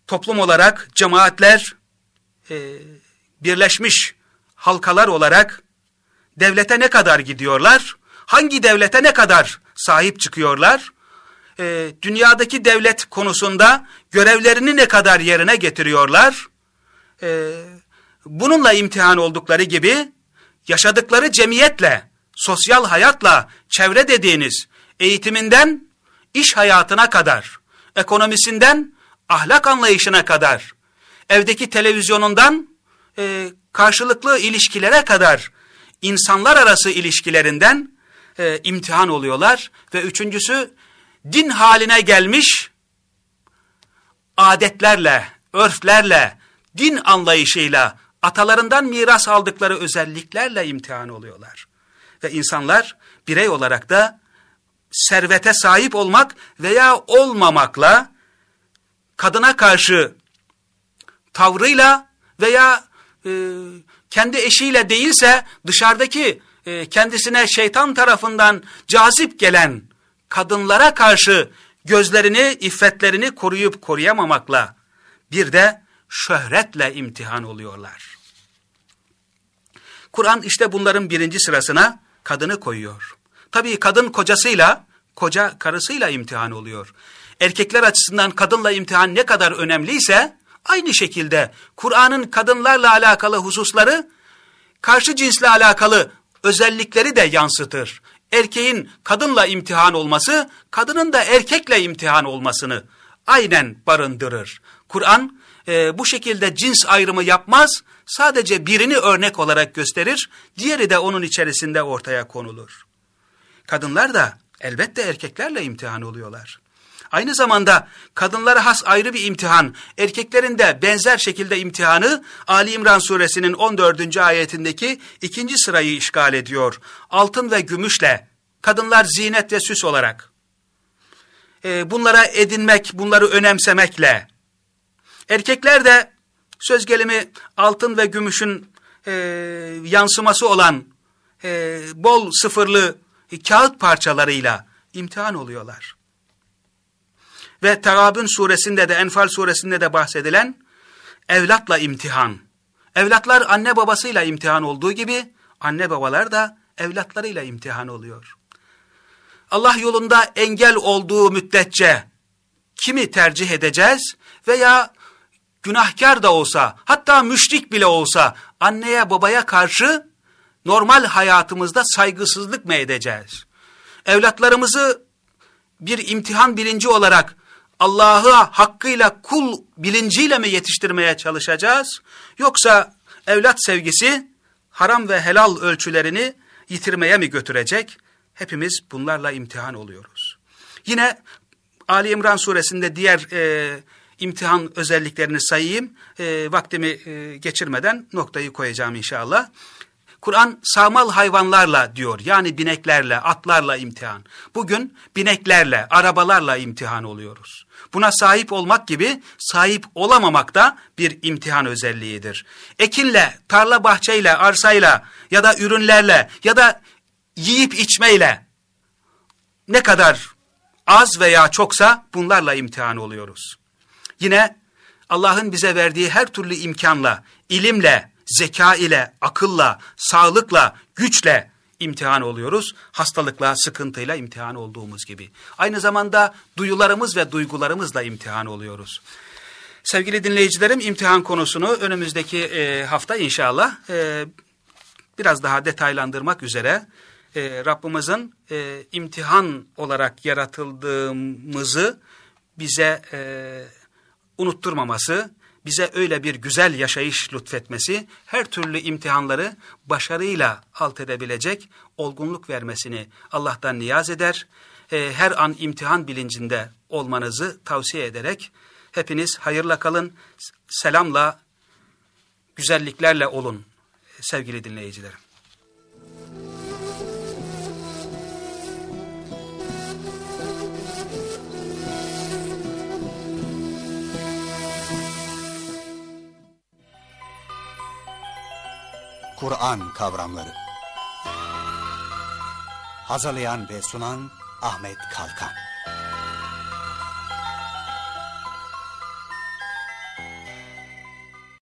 toplum olarak cemaatler e, birleşmiş halkalar olarak devlete ne kadar gidiyorlar? Hangi devlete ne kadar sahip çıkıyorlar? E, dünyadaki devlet konusunda görevlerini ne kadar yerine getiriyorlar? E, bununla imtihan oldukları gibi yaşadıkları cemiyetle, sosyal hayatla, çevre dediğiniz eğitiminden iş hayatına kadar, ekonomisinden ahlak anlayışına kadar, evdeki televizyonundan e, karşılıklı ilişkilere kadar insanlar arası ilişkilerinden e, imtihan oluyorlar. Ve üçüncüsü din haline gelmiş adetlerle, örflerle, din anlayışıyla, atalarından miras aldıkları özelliklerle imtihan oluyorlar. Ve insanlar birey olarak da servete sahip olmak veya olmamakla kadına karşı tavrıyla veya e, kendi eşiyle değilse dışarıdaki e, kendisine şeytan tarafından cazip gelen kadınlara karşı gözlerini, iffetlerini koruyup koruyamamakla bir de şöhretle imtihan oluyorlar. Kur'an işte bunların birinci sırasına kadını koyuyor. Tabii kadın kocasıyla, koca karısıyla imtihan oluyor. Erkekler açısından kadınla imtihan ne kadar önemliyse, aynı şekilde Kur'an'ın kadınlarla alakalı hususları, karşı cinsle alakalı özellikleri de yansıtır. Erkeğin kadınla imtihan olması, kadının da erkekle imtihan olmasını aynen barındırır. Kur'an e, bu şekilde cins ayrımı yapmaz, sadece birini örnek olarak gösterir, diğeri de onun içerisinde ortaya konulur. Kadınlar da elbette erkeklerle imtihan oluyorlar. Aynı zamanda kadınlara has ayrı bir imtihan, erkeklerin de benzer şekilde imtihanı Ali İmran suresinin 14. ayetindeki ikinci sırayı işgal ediyor. Altın ve gümüşle, kadınlar zinet ve süs olarak, e, bunlara edinmek, bunları önemsemekle, erkekler de söz gelimi altın ve gümüşün e, yansıması olan e, bol sıfırlı kağıt parçalarıyla imtihan oluyorlar. Ve Terabün suresinde de Enfal suresinde de bahsedilen evlatla imtihan. Evlatlar anne babasıyla imtihan olduğu gibi anne babalar da evlatlarıyla imtihan oluyor. Allah yolunda engel olduğu müddetçe kimi tercih edeceğiz veya günahkar da olsa hatta müşrik bile olsa anneye babaya karşı normal hayatımızda saygısızlık mı edeceğiz? Evlatlarımızı bir imtihan bilinci olarak Allah'ı hakkıyla kul bilinciyle mi yetiştirmeye çalışacağız? Yoksa evlat sevgisi haram ve helal ölçülerini yitirmeye mi götürecek? Hepimiz bunlarla imtihan oluyoruz. Yine Ali İmran suresinde diğer e, imtihan özelliklerini sayayım. E, vaktimi e, geçirmeden noktayı koyacağım inşallah. Kur'an sağmal hayvanlarla diyor. Yani bineklerle, atlarla imtihan. Bugün bineklerle, arabalarla imtihan oluyoruz. Buna sahip olmak gibi sahip olamamak da bir imtihan özelliğidir. Ekinle, tarla bahçeyle, arsayla ya da ürünlerle ya da yiyip içmeyle ne kadar az veya çoksa bunlarla imtihan oluyoruz. Yine Allah'ın bize verdiği her türlü imkanla, ilimle, zeka ile, akılla, sağlıkla, güçle imtihan oluyoruz. Hastalıkla, sıkıntıyla imtihan olduğumuz gibi. Aynı zamanda duyularımız ve duygularımızla imtihan oluyoruz. Sevgili dinleyicilerim imtihan konusunu önümüzdeki e, hafta inşallah e, biraz daha detaylandırmak üzere e, Rabbimizin e, imtihan olarak yaratıldığımızı bize e, unutturmaması, bize öyle bir güzel yaşayış lütfetmesi, her türlü imtihanları başarıyla alt edebilecek olgunluk vermesini Allah'tan niyaz eder. E, her an imtihan bilincinde olmanızı tavsiye ederek hepiniz hayırla kalın, selamla, güzelliklerle olun sevgili dinleyicilerim. Kur'an kavramları. Hazırlayan ve sunan Ahmet Kalkan.